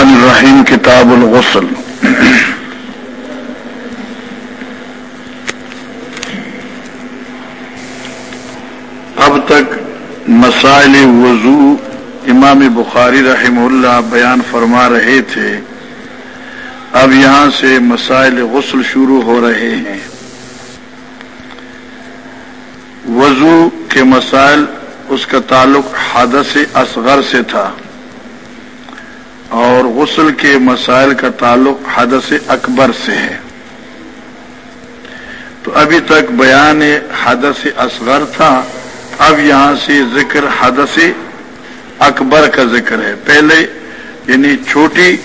الرحمن الرحیم، کتاب الغسل۔ اب تک مسائل وضو امام بخاری رحم اللہ بیان فرما رہے تھے۔ اب یہاں سے مسائل غسل شروع ہو رہے ہیں۔ وضو کے مسائل اس کا تعلق حادث اصغر سے تھا۔ اور غسل کے مسائل کا تعلق حدث اکبر سے ہے۔ تو ابھی تک بیان حدث اصغر تھا، اب یہاں سے ذکر حدث اکبر کا ذکر ہے۔ پہلے یعنی چھوٹی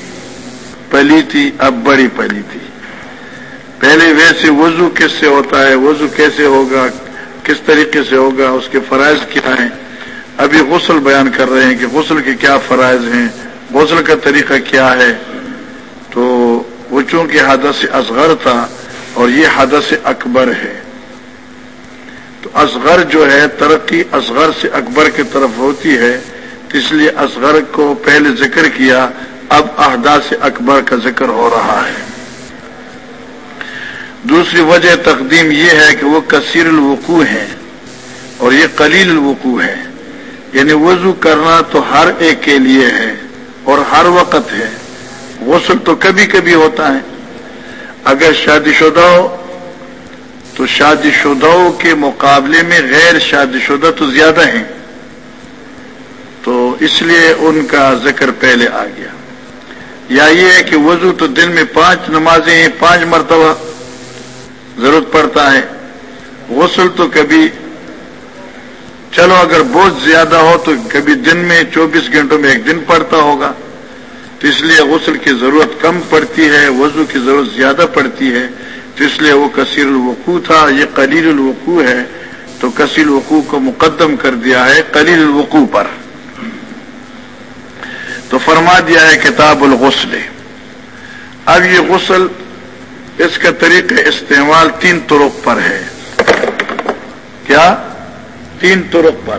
پلی تھی، اب بڑی پلی تھی۔ پہلے ویسے وضو کس سے ہوتا ہے، وضو کیسے ہوگا، کس طریقے سے ہوگا، اس کے فرائض کیا ہیں؟ ابھی غسل بیان کر رہے ہیں کہ غسل کے کیا فرائض ہیں۔ غسل کا طریقہ کیا ہے تو وہ چونکہ حدث اصغر تھا اور یہ حدث اکبر ہے تو اصغر جو ہے ترقی اصغر سے اکبر کی طرف ہوتی ہے، اس لیے اصغر کو پہلے ذکر کیا، اب احداث اکبر کا ذکر ہو رہا ہے۔ دوسری وجہ تقدیم یہ ہے کہ وہ کثیر الوقوع ہے اور یہ قلیل الوقوع ہے۔ یعنی وضو کرنا تو ہر ایک کے لیے ہے۔ اور ہر وقت ہے۔ غسل تو کبھی کبھی ہوتا ہے۔ اگر شادی شدہ ہو، تو شادی شدہ کے مقابلے میں غیر شادی شدہ تو زیادہ ہیں۔ تو اس لیے ان کا ذکر پہلے آ گیا۔ یا یہ ہے کہ وضو تو دن میں پانچ نمازیں ہیں پانچ مرتبہ ضرورت پڑتا ہے۔ غسل تو کبھی چلو اگر بہت زیادہ ہو تو کبھی دن میں چوبیس گھنٹوں میں ایک دن پڑتا ہوگا۔ تو اس لیے غسل کی ضرورت کم پڑتی ہے، وضو کی ضرورت زیادہ پڑتی ہے۔ تو اس لیے وہ کثیر الوقوع تھا، یہ قلیل الوقوع ہے۔ تو کثیر الوقوع کو مقدم کر دیا ہے قلیل الوقوع پر۔ تو فرما دیا ہے کتاب الغسل۔ اب یہ غسل اس کا طریقہ استعمال تین طرق پر ہے۔ کیا؟ تین طرق پر۔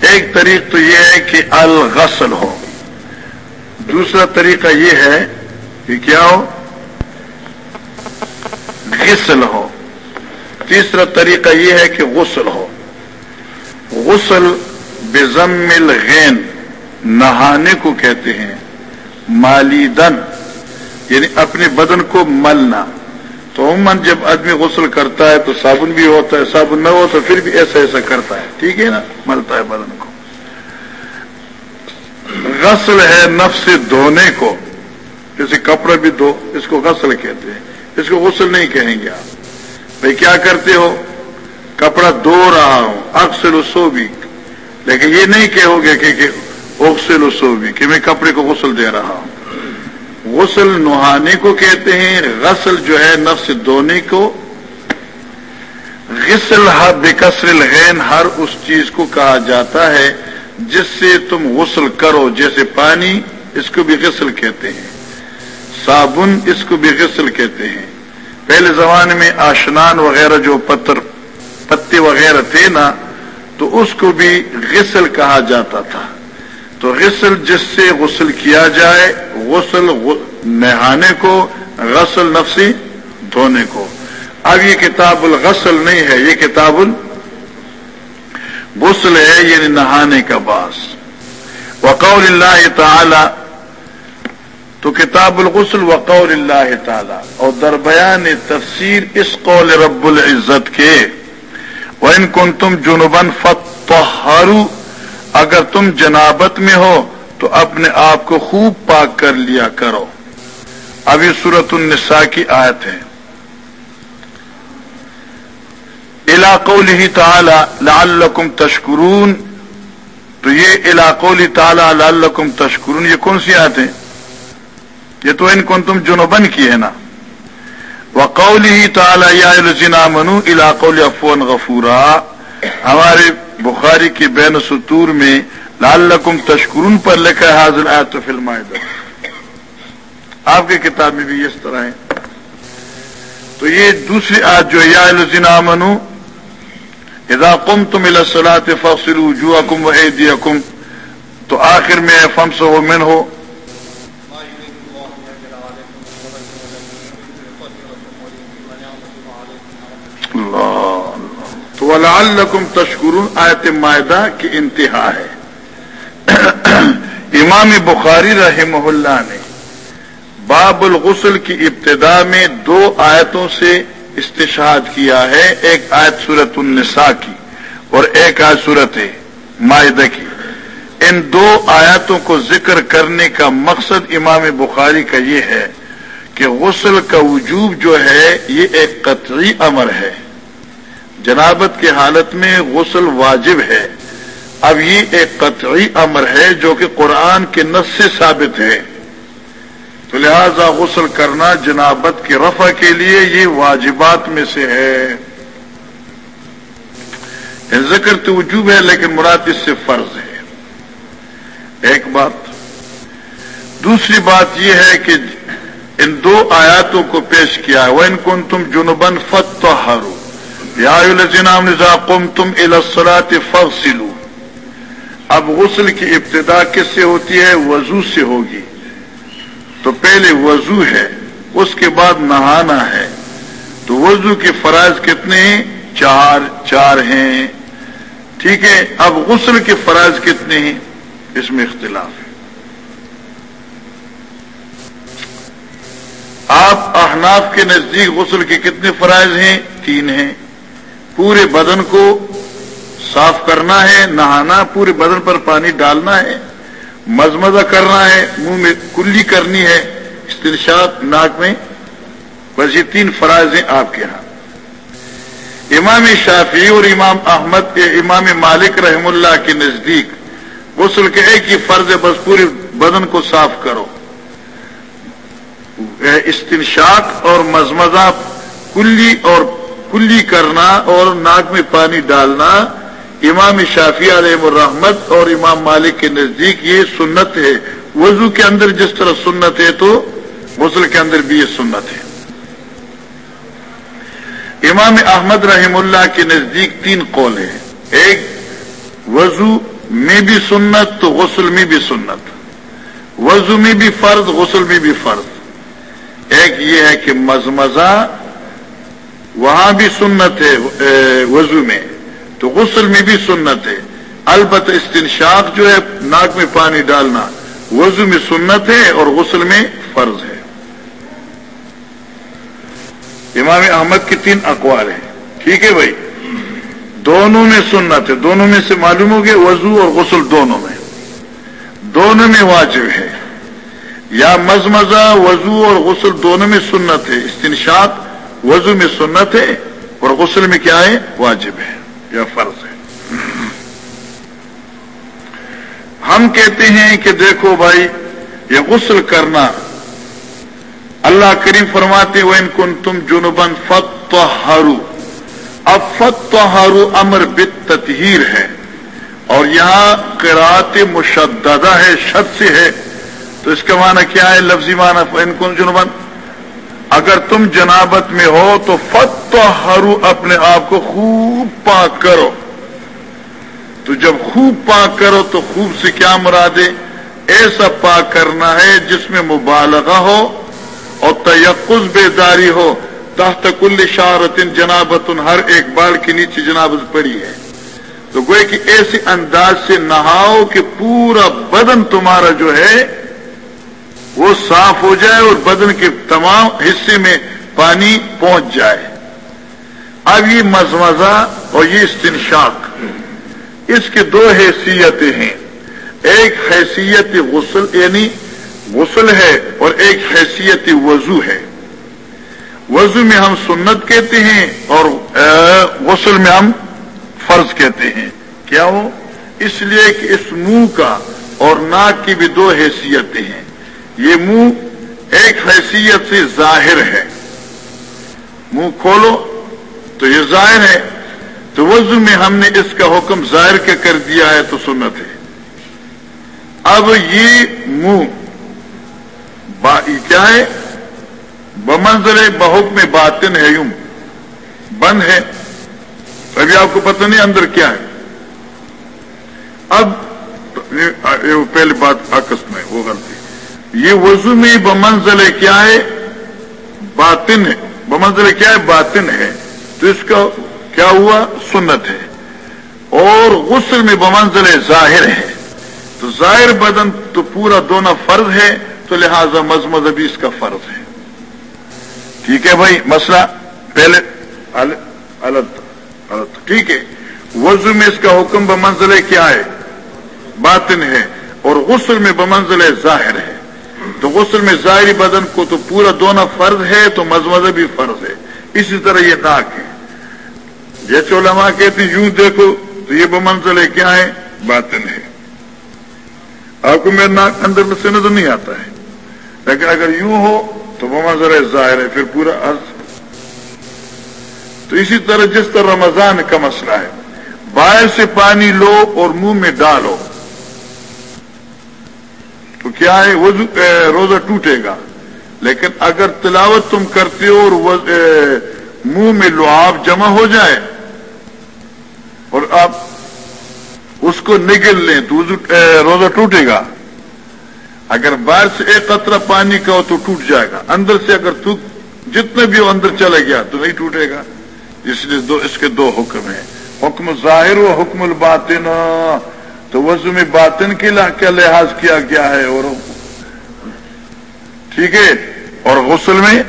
ایک طریق تو یہ ہے کہ الغسل ہو۔ دوسرا طریقہ یہ ہے کہ کیا ہو؟ غسل ہو۔ تیسرا طریقہ یہ ہے کہ غسل ہو۔ غسل بزم الغین، نہانے کو کہتے ہیں مالی دن یعنی اپنے بدن کو ملنا۔ تو عموماً جب آدمی غسل کرتا ہے تو صابن بھی ہوتا ہے، صابن نہ ہو تو پھر بھی ایسا ایسا کرتا ہے۔ ٹھیک ہے نا؟ ملتا ہے بدن کو۔ غسل ہے نفس دھونے کو۔ جیسے کپڑا بھی دو اس کو غسل کہتے ہیں۔ اس کو غسل نہیں کہیں گے آپ۔ بھائی کیا کرتے ہو؟ کپڑا دھو رہا ہوں۔ اکثر سو بھی لیکن یہ نہیں کہو گے کہ اکثر سو بھی کہ میں کپڑے کو غسل دے رہا ہوں۔ غسل نہانے کو کہتے ہیں، غسل جو ہے نفس دھونے کو، غسل ہر بکسر الغین ہر اس چیز کو کہا جاتا ہے جس سے تم غسل کرو، جیسے پانی اس کو بھی غسل کہتے ہیں، صابن اس کو بھی غسل کہتے ہیں۔ پہلے زمانے میں آشنان وغیرہ جو پتر، پتے وغیرہ تھے نا، تو اس کو بھی غسل کہا جاتا تھا۔ تو غسل جس سے غسل کیا جائے، غسل نہانے کو، غسل نفسی دھونے کو۔ اب یہ کتاب الغسل نہیں ہے، یہ کتاب الغسل ہے یعنی نہانے کا باس۔ وقول اللہ تعالی، تو کتاب الغسل وقول اللہ تعالی۔ اور دربیان تفسیر اس قول رب العزت کے ان کن تم جنوبن فتحرو اگر تم جنابت میں ہو تو اپنے آپ کو خوب پاک کر لیا کرو۔ ابھی صورت النساء کی آیت ہے۔ علاقوں ہی تعالی لعلکم تشکرون۔ تو یہ علاقوں تعالی لعلکم تشکرون، یہ کون سی آیت ہیں یہ تو ان کو تم جنوبن کی ہے نا۔ وقول ہی تعالی یا منو علاقوں افون غفورا۔ ہمارے بخاری کی بین سطور میں لال لکم تشکرون پر لکھا ہے حاضر آئے تو فلم آپ کی کتاب میں بھی اس طرح ہے۔ تو یہ دوسری آج جو یا الزین منو کم تم السلاط فصل جو و دیا تو آخر میں فم سے ہو من ہو تو الکم تشکر آیت معدہ کی انتہا ہے۔ امام بخاری رحمہ اللہ نے باب الغسل کی ابتدا میں دو آیتوں سے استشاد کیا ہے، ایک آیت صورت النساء کی اور ایک آیت صورت معدہ کی۔ ان دو آیاتوں کو ذکر کرنے کا مقصد امام بخاری کا یہ ہے کہ غسل کا وجوب جو ہے، یہ ایک قطعی امر ہے۔ جنابت کی حالت میں غسل واجب ہے۔ اب یہ ایک قطعی امر ہے جو کہ قرآن کے نس سے ثابت ہے۔ تو لہذا غسل کرنا جنابت کی رفع کے لیے یہ واجبات میں سے ہے۔ ذکر تو وجوب ہے لیکن مراد اس سے فرض ہے۔ ایک بات۔ دوسری بات یہ ہے کہ ان دو آیاتوں کو پیش کیا ہے۔ وہ ان کن تم جنوبن فت تو ہارو یا کم تم الاسرات فصلو اب غسل کی ابتدا کس سے ہوتی ہے؟ وضو سے ہوگی۔ تو پہلے وضو ہے، اس کے بعد نہانا ہے۔ تو وضو کے فرائض کتنے ہیں؟ چار چار ہیں۔ ٹھیک ہے، اب غسل کے فرائض کتنے ہیں؟ اس میں اختلاف ہے۔ آپ احناف کے نزدیک غسل کے کتنے فرائض ہیں؟ تین ہیں۔ پورے بدن کو صاف کرنا ہے، نہانا، پورے بدن پر پانی ڈالنا ہے، مزمزہ کرنا ہے، منہ میں کلی کرنی ہے۔ استنشاق ناک میں۔ بس یہ تین فرائض ہیں آپ کے ہاں۔ امام شافی اور امام احمد، امام مالک رحم اللہ کے نزدیک غسل کے ایک ہی فرض ہے، بس پورے بدن کو صاف کرو۔ استنشاق اور مزمزہ کلی اور کلی کرنا اور ناک میں پانی ڈالنا، امام شافی علیہ الرحمت اور امام مالک کے نزدیک یہ سنت ہے۔ وضو کے اندر جس طرح سنت ہے تو غسل کے اندر بھی یہ سنت ہے۔ امام احمد رحم اللہ کے نزدیک تین قول ہیں۔ ایک، وضو میں بھی سنت تو غسل میں بھی سنت۔ وضو میں بھی فرض، غسل میں بھی فرض۔ ایک یہ ہے کہ مزمزہ وہاں بھی سنت ہے وضو میں۔ تو غسل میں بھی سنت ہے۔ البتہ استنشاق جو ہے، ناک میں پانی ڈالنا۔ وضو میں سنت ہے اور غسل میں فرض ہے۔ امام احمد کی تین اقوال ہیں۔ ٹھیک ہے بھائی؟ دونوں میں سنت ہے۔ دونوں میں سے معلوم ہو گیا وضو اور غسل دونوں میں۔ دونوں میں واجب ہے۔ یا مزمزہ، وضو اور غسل دونوں میں سنت ہے۔ استنشاق وضو میں سنت ہے اور غسل میں کیا ہے؟ واجب ہے، یا فرض ہے۔ ہم کہتے ہیں کہ دیکھو بھائی، یہ غسل کرنا اللہ کریم فرماتے وہ ان کن تم جنوبن فت اب فت امر بت ہے۔ اور یہاں قرات مشددہ ہے شد سے ہے۔ تو اس کا معنی کیا ہے؟ لفظی معنی ان کن جنوبن اگر تم جنابت میں ہو تو فت ہرو اپنے آپ کو خوب پاک کرو۔ تو جب خوب پاک کرو تو خوب سے کیا مرادے ایسا پاک کرنا ہے جس میں مبالغہ ہو اور تیقز بیداری ہو۔ تحت کل شارتن جنابتن، ہر ایک بال کے نیچے جنابت پڑی ہے۔ تو گوئے کہ ایسے انداز سے نہاؤ کہ پورا بدن تمہارا جو ہے وہ صاف ہو جائے اور بدن کے تمام حصے میں پانی پہنچ جائے۔ اب یہ مزمزہ اور یہ استنشاق، اس کی دو حیثیتیں ہیں۔ ایک حیثیت غسل یعنی غسل ہے اور ایک حیثیت وضو ہے۔ وضو میں ہم سنت کہتے ہیں اور غسل میں ہم فرض کہتے ہیں۔ کیا وہ اس لیے کہ اس منہ کا اور ناک کی بھی دو حیثیتیں ہیں۔ یہ منہ ایک حیثیت سے ظاہر ہے۔ منہ کھولو تو یہ ظاہر ہے۔ تو وضو میں ہم نے اس کا حکم ظاہر کے کر دیا ہے تو سنت ہے۔ اب یہ منہ کیا ہے؟ بمنظر بہت میں باطن ہے یوں۔ بند ہے۔ ابھی آپ کو پتہ نہیں اندر کیا ہے۔ اب پہلی بات آکس میں، وہ غلطی۔ یہ وضو میں بمنزل کیا ہے؟ باطن ہے۔ بمنزل کیا ہے؟ باطن ہے۔ تو اس کا کیا ہوا؟ سنت ہے۔ اور غسل میں بمنزل ظاہر ہے۔ تو ظاہر بدن تو پورا دونوں فرض ہے، تو لہذا مذمد ابھی اس کا فرض ہے۔ ٹھیک ہے بھائی، مسئلہ پہلے الگ ٹھیک ہے۔ وضو میں اس کا حکم بمنزل کیا ہے؟ باطن ہے۔ اور غسل میں بمنزل ظاہر ہے۔ تو غسل میں ظاہری بدن کو تو پورا دونوں فرض ہے، تو مزمزہ بھی فرض ہے۔ اسی طرح یہ ناک ہے۔ جیسے علماء کہتے ہیں، یوں دیکھو تو یہ بمنزل ہے کیا ہے باطن ہے۔ آپ کو میرا ناک اندر میں سے نظر نہیں آتا ہے۔ لیکن اگر یوں ہو تو بمنزل ظاہر ہے، پھر پورا عرض۔ تو اسی طرح جس طرح رمضان کا مسئلہ ہے، باہر سے پانی لو اور منہ میں ڈالو۔ تو کیا ہے وہ روزہ ٹوٹے گا۔ لیکن اگر تلاوت تم کرتے ہو اور منہ میں لعاب جمع ہو جائے اور آپ اس کو نگل لیں تو روزہ ٹوٹے گا۔ اگر باہر سے ایک قطرہ پانی کا ہو تو ٹوٹ جائے گا۔ اندر سے اگر تو جتنے بھی ہو اندر چلا گیا تو نہیں ٹوٹے گا۔ اس لیے دو، اس کے دو حکم ہیں۔ حکم ظاہر و حکم الباطن تو وضو میں باطن کے کیا لحاظ کیا گیا ہے اور ٹھیک ہے؟ اور غسل میں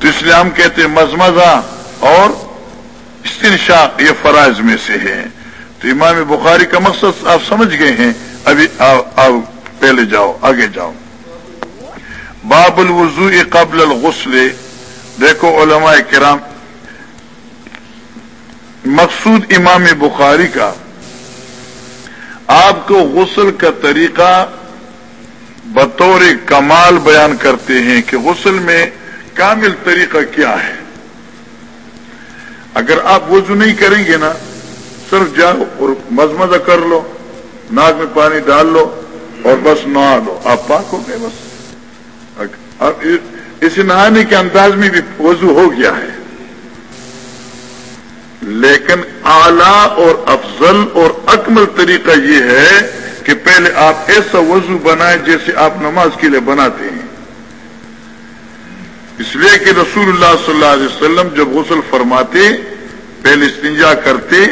تو اس لیے ہم کہتے ہیں مزمزہ اور استنشاق یہ فرائض میں سے ہے تو امام بخاری کا مقصد آپ سمجھ گئے ہیں۔ ابھی آؤ پہلے جاؤ، آگے جاؤ۔ باب الوضو قبل الغسل۔ دیکھو علماء کرام، مقصود امام بخاری کا آپ کو غسل کا طریقہ بطور کمال بیان کرتے ہیں کہ غسل میں کامل طریقہ کیا ہے۔ اگر آپ وضو نہیں کریں گے نا، صرف جاؤ اور مزمزہ کر لو، ناک میں پانی ڈال لو اور بس نہا لو۔ آپ پاک ہو گئے بس۔ اب اس نہانے کے انداز میں بھی وضو ہو گیا ہے۔ لیکن اعلی اور افضل اور اکمل طریقہ یہ ہے کہ پہلے آپ ایسا وضو بنائیں جیسے آپ نماز کے لیے بناتے ہیں۔ اس لیے کہ رسول اللہ صلی اللہ علیہ وسلم جب غسل فرماتے، پہلے استنجا کرتے،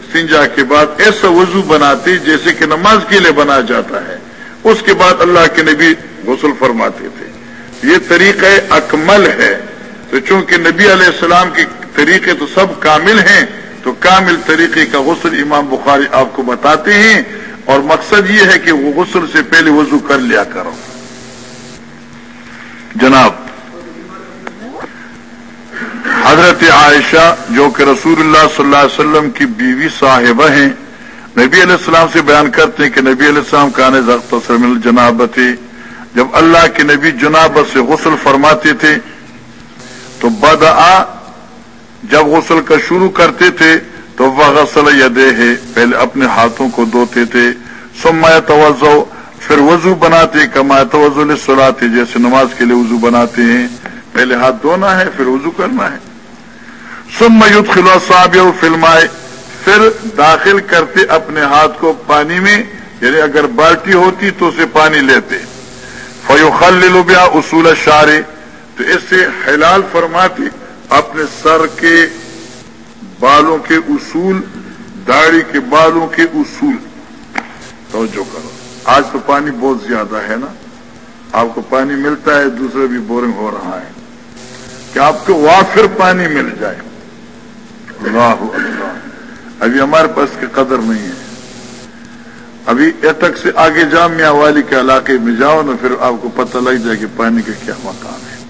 استنجا کے بعد ایسا وضو بناتے جیسے کہ نماز کے لیے بنایا جاتا ہے۔ اس کے بعد اللہ کے نبی غسل فرماتے تھے۔ یہ طریقہ اکمل ہے۔ تو چونکہ نبی علیہ السلام کے طریقے تو سب کامل ہیں، تو کامل طریقے کا غسل امام بخاری آپ کو بتاتے ہیں۔ اور مقصد یہ ہے کہ وہ غسل سے پہلے وضو کر لیا کرو۔ جناب، حضرت عائشہ، جو کہ رسول اللہ صلی اللہ علیہ وسلم کی بیوی صاحبہ ہیں، نبی علیہ السلام سے بیان کرتے ہیں کہ نبی علیہ السلام کا نے جناب تھے جب اللہ کے نبی جنابت سے غسل فرماتے تھے، تو بد جب غسل کا شروع کرتے تھے تو وہ غسل یدے ہے، پہلے اپنے ہاتھوں کو دھوتے تھے۔ سما توجہ پھر وضو بناتے، کما توجہ سلاتے جیسے نماز کے لیے وضو بناتے ہیں۔ پہلے ہاتھ دھونا ہے، پھر وضو کرنا ہے۔ سم میت خلو صاحب فلمائے پھر داخل کرتے اپنے ہاتھ کو پانی میں یعنی اگر بالٹی ہوتی تو اسے پانی لیتے۔ فیو خل اصول شارے تو اس سے حلال فرماتی اپنے سر کے بالوں کے اصول، داڑھی کے بالوں کے اصول۔ توجہ کرو۔ آج تو پانی بہت زیادہ ہے نا؟ آپ کو پانی ملتا ہے، دوسرے بھی بورنگ ہو رہا ہے۔ کہ آپ کو وافر پانی مل جائے؟ اللہ اللہ ابھی ہمارے پاس کی قدر نہیں ہے۔ ابھی ایٹک سے آگے جاؤ میاں والی کے علاقے میں جاؤ نا، پھر آپ کو پتہ لگ جائے کہ پانی کا کیا مقام ہے۔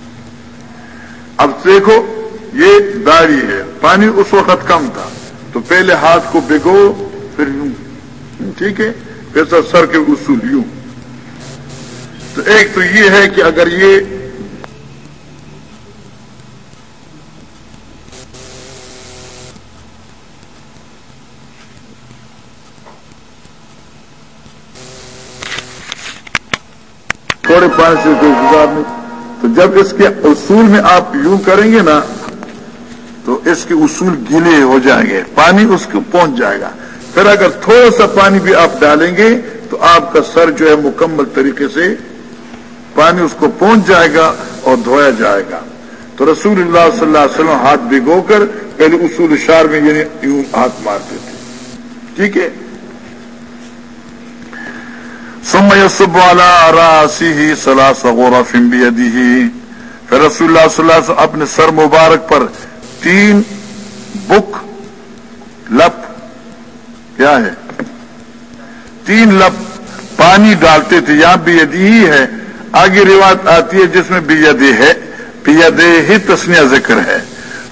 اب دیکھو یہ داڑھی ہے۔ پانی اس وقت کم تھا۔ تو پہلے ہاتھ کو بگو پھر یوں۔ ٹھیک ہے؟ پھر سر کے اصول یوں۔ تو ایک تو یہ ہے کہ اگر یہ تھوڑے پانی سے کوئی تو جب اس کے اصول میں آپ یوں کریں گے نا تو اس کے اصول گیلے ہو جائیں گے، پانی اس کو پہنچ جائے گا۔ پھر اگر تھوڑا سا پانی بھی آپ ڈالیں گے تو آپ کا سر جو ہے مکمل طریقے سے پانی اس کو پہنچ جائے گا اور دھویا جائے گا۔ تو رسول اللہ صلی اللہ علیہ وسلم ہاتھ بھگو کر پہلے اصول شار میں یعنی یوں ہاتھ مارتے تھے۔ ٹھیک ہے؟ سمے سب والا راسی ہی سلا سغورا فمبی ہی پھر رسول اللہ صلی اللہ علیہ وسلم اپنے سر مبارک پر تین بک لپ کیا ہے؟ تین لپ پانی ڈالتے تھے، یہاں بھی ہی ہے۔ آگے روایت آتی ہے جس میں بیدے ہے۔ بیدے ہی تسنیا ذکر ہے۔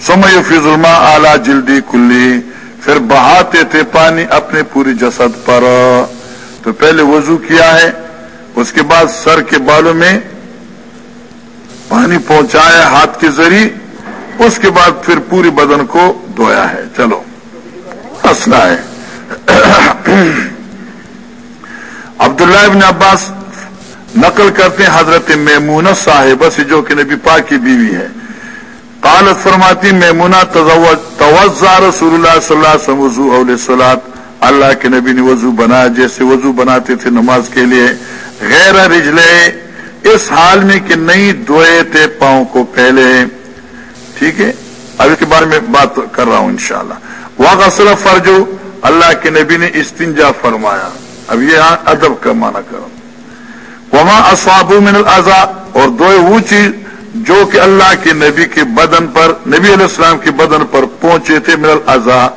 سمے فی ظلم اعلی جلدی کلی۔ پھر بہاتے تھے پانی اپنے پوری جسد پر۔ تو پہلے وضو کیا ہے، اس کے بعد سر کے بالوں میں پانی پہنچایا، ہاتھ کے ذریعے۔ اس کے بعد پھر پوری بدن کو دھویا ہے۔ چلو ہنسنا ہے۔ عبداللہ ابن عباس نقل کرتے ہیں حضرت میمونہ صاحب سے، جو کہ نبی پاک کی بیوی ہے۔ قالت فرماتی، میمونہ توزہ رسول اللہ صلی اللہ علیہ وضو، اول سلاد اللہ کے نبی نے وضو بنایا، جیسے وضو بناتے تھے نماز کے لیے۔ غیر رجلے، اس حال میں کہ نہیں دھوئے تھے پاؤں کو پہلے۔ ٹھیک ہے؟ اب اس کے بارے میں بات کر رہا ہوں انشاءاللہ۔ شاء اللہ وہاں فرجو اللہ کے نبی نے استنجا فرمایا۔ اب یہ ادب کا معنی کرو۔ وہاں اسواب من الزا اور دو وہ چیز جو کہ اللہ کے نبی کے بدن پر، نبی علیہ السلام کے بدن پر پہنچے تھے من الزا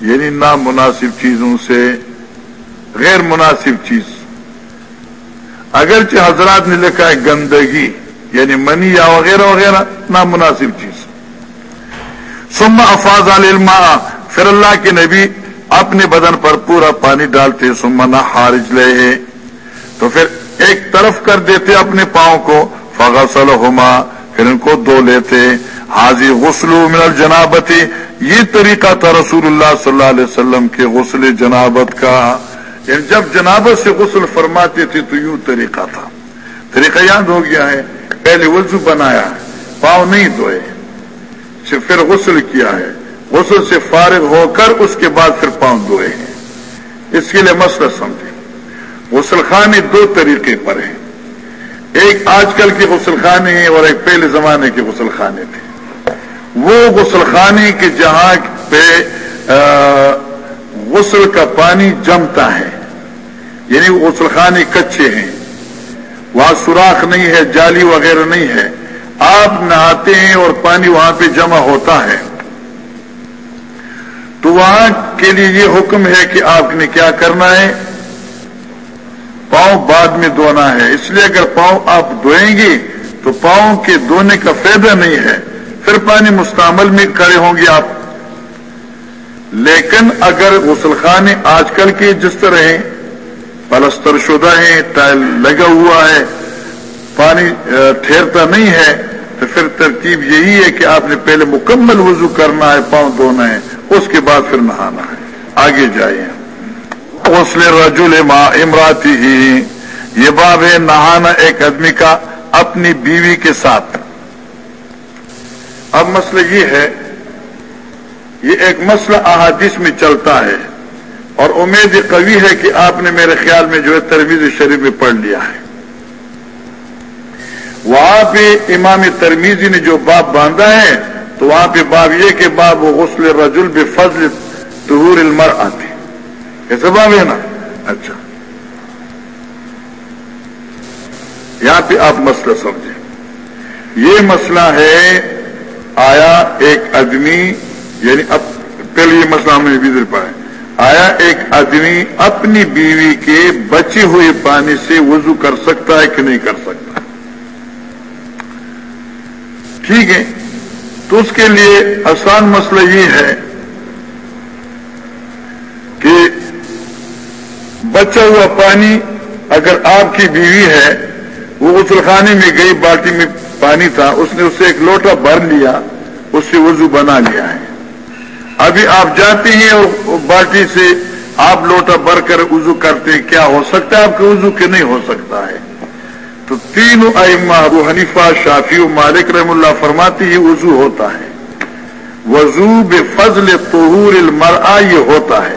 یعنی نامناسب چیزوں سے غیر مناسب چیز۔ اگرچہ حضرات نے لکھا ہے گندگی۔ یعنی منی یا وغیرہ وغیرہ نامناسب چیز. سما افاظ علما پھر اللہ کے نبی اپنے بدن پر پورا پانی ڈالتے سما نہ حارج لے تو پھر ایک طرف کر دیتے اپنے پاؤں کو فغسل ہوما پھر ان کو دو لیتے. حاضی غسل من الجنابتی. یہ طریقہ تھا رسول اللہ صلی اللہ علیہ وسلم کے غسل جنابت کا. یعنی جب جنابت سے غسل فرماتے تھے تو یوں طریقہ تھا. طریقہ یاد ہو گیا ہے پہلے وضو بنایا، پاؤں نہیں دھوئے پھر غسل کیا ہے۔ غسل سے فارغ ہو کر اس کے بعد پھر پاؤں دھوئے ہیں۔ اس کے لیے مسئلہ سمجھے غسل خانے دو طریقے پر ہیں۔ ایک آج کل کے غسل خانے ہیں اور ایک پہلے زمانے کے غسل خانے تھے۔ وہ غسل خانے کے جہاں پہ غسل کا پانی جمتا ہے۔ یعنی غسل خانے کچے ہیں۔ وہاں سوراخ نہیں ہے، جالی وغیرہ نہیں ہے۔ آپ نہاتے ہیں اور پانی وہاں پہ جمع ہوتا ہے۔ تو وہاں کے لیے یہ حکم ہے کہ آپ نے کیا کرنا ہے؟ پاؤں بعد میں دھونا ہے۔ اس لیے اگر پاؤں آپ دھوئیں گے تو پاؤں کے دھونے کا فائدہ نہیں ہے۔ پھر پانی مستعمل میں کھڑے ہوں گے آپ۔ لیکن اگر غسل خانے آج کل کے جس طرح ہیں پلستر شدہ ہیں ٹائل لگا ہوا ہے، پانی ٹھہرتا نہیں ہے۔ تو پھر ترتیب یہی ہے کہ آپ نے پہلے مکمل وضو کرنا ہے، پاؤں دھونا ہے، اس کے بعد پھر نہانا ہے۔ آگے جائیے۔ غسل رجول ماں امراتی ہی یہ باب ہے نہانا ایک آدمی کا اپنی بیوی کے ساتھ۔ اب مسئلہ یہ ہے، یہ ایک مسئلہ احادیث میں چلتا ہے۔ اور امید قوی ہے کہ آپ نے میرے خیال میں جو ہے ترویز شریف میں پڑھ لیا ہے۔ وہاں پہ امام ترمیزی نے جو باب باندھا ہے، تو وہاں پہ باب یہ کہ باب غسل رجل بے فضل تہور المر آتے ایسا باب ہے نا؟ اچھا۔ یہاں پہ آپ مسئلہ سمجھیں۔ یہ مسئلہ ہے آیا ایک آدمی یعنی اب پہلے یہ مسئلہ ہم نے بھی پایا آیا ایک آدمی اپنی بیوی کے بچے ہوئے پانی سے وضو کر سکتا ہے کہ نہیں کر سکتا؟ ٹھیک ہے، تو اس کے لیے آسان مسئلہ یہ ہے کہ بچا ہوا پانی اگر آپ کی بیوی ہے، وہ غسل خانے میں گئی، بالٹی میں پانی تھا، اس نے اسے ایک لوٹا بھر لیا، اس سے وضو بنا لیا ہے۔ ابھی آپ جاتے ہیں اور باٹی سے آپ لوٹا بھر کر وضو کرتے ہیں، کیا ہو سکتا ہے؟ آپ کے وضو کے نہیں ہو سکتا ہے۔ تو تینوں ائمہ، ابو حنیفہ شافی و مالک رحم اللہ فرماتے یہ وضو ہوتا ہے۔ وضو بے فضل طہور المرآ یہ ہوتا ہے۔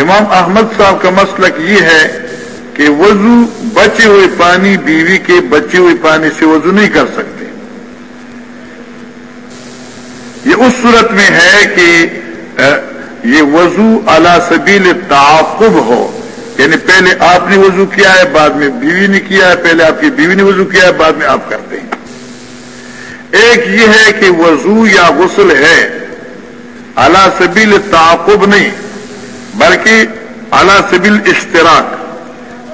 امام احمد صاحب کا مسلک یہ ہے کہ وضو بچے ہوئے پانی، بیوی کے بچے ہوئے پانی سے وضو نہیں کر سکتے یہ اس صورت میں ہے کہ یہ وضو اعلی سبیل تعاقب ہو۔ یعنی پہلے آپ نے وضو کیا ہے، بعد میں بیوی نے کیا ہے، پہلے آپ کی بیوی نے وضو کیا ہے، بعد میں آپ کرتے ہیں۔ ایک یہ ہے کہ وضو یا غسل ہے اعلی سبیل تعاقب نہیں، بلکہ اعلی سبیل اشتراک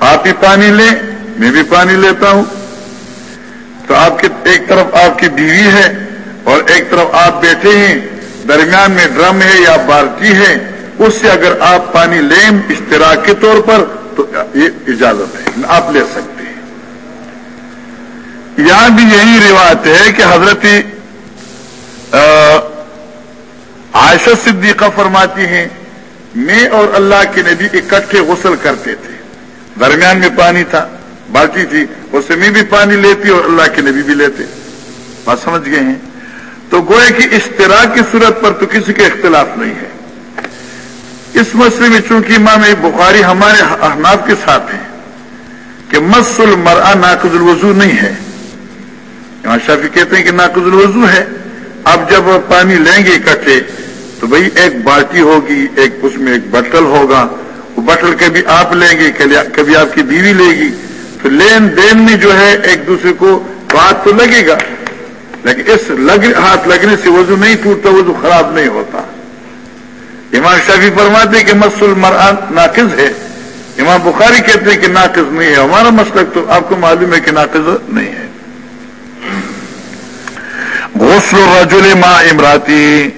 آپ بھی پانی لیں، میں بھی پانی لیتا ہوں۔ تو آپ کی ایک طرف آپ کی بیوی ہے اور ایک طرف آپ بیٹھے ہیں، درمیان میں ڈرم ہے یا بالٹی ہے، اس سے اگر آپ پانی لیں اشتراک کے طور پر تو یہ اجازت ہے، آپ لے سکتے ہیں۔ یہاں بھی یہی روایت ہے کہ حضرت عائشہ صدیقہ فرماتی ہیں، میں اور اللہ کے نبی اکٹھے غسل کرتے تھے۔ درمیان میں پانی تھا بالٹی تھی، اس سے میں بھی پانی لیتی اور اللہ کے نبی بھی لیتے۔ بات سمجھ گئے ہیں؟ تو گوئے کی اشتراک کی صورت پر تو کسی کا اختلاف نہیں ہے۔ اس مسئلے میں چونکہ امام بخاری ہمارے احناب کے ساتھ ہیں کہ مس المرا ناقض الوضو نہیں ہے۔ امام شافی کہتے ہیں کہ ناقض الوضو ہے۔ اب جب پانی لیں گے اکٹھے تو بھائی ایک بالٹی ہوگی، ایک اس میں ایک بٹل ہوگا۔ وہ بٹل کبھی آپ لیں گے کبھی آپ کی بیوی لے گی۔ تو لین دین میں جو ہے ایک دوسرے کو بات تو لگے گا۔ لیکن اس لگ ہاتھ لگنے سے وضو نہیں ٹوٹتا، وضو خراب نہیں ہوتا۔ امام شافی فرماتے کہ مس المرآن ناقص ہے۔ امام بخاری کہتے ہیں کہ ناقص نہیں ہے۔ ہمارا مسلک تو آپ کو معلوم ہے کہ ناقص نہیں ہے۔ غسل رجل ماں امراتی۔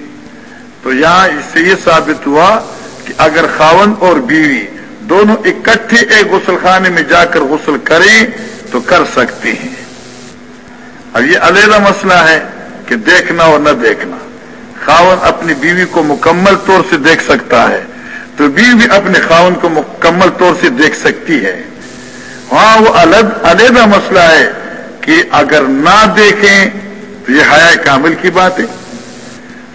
تو یہاں اس سے یہ ثابت ہوا کہ اگر خاون اور بیوی دونوں اکٹھے ایک غسل خانے میں جا کر غسل کریں تو کر سکتے ہیں۔ اب یہ علیحدہ مسئلہ ہے کہ دیکھنا اور نہ دیکھنا۔ خاون اپنی بیوی کو مکمل طور سے دیکھ سکتا ہے۔ تو بیوی بھی اپنے خاون کو مکمل طور سے دیکھ سکتی ہے۔ ہاں وہ علیحدہ مسئلہ ہے کہ اگر نہ دیکھیں تو یہ حیا کامل کی بات ہے۔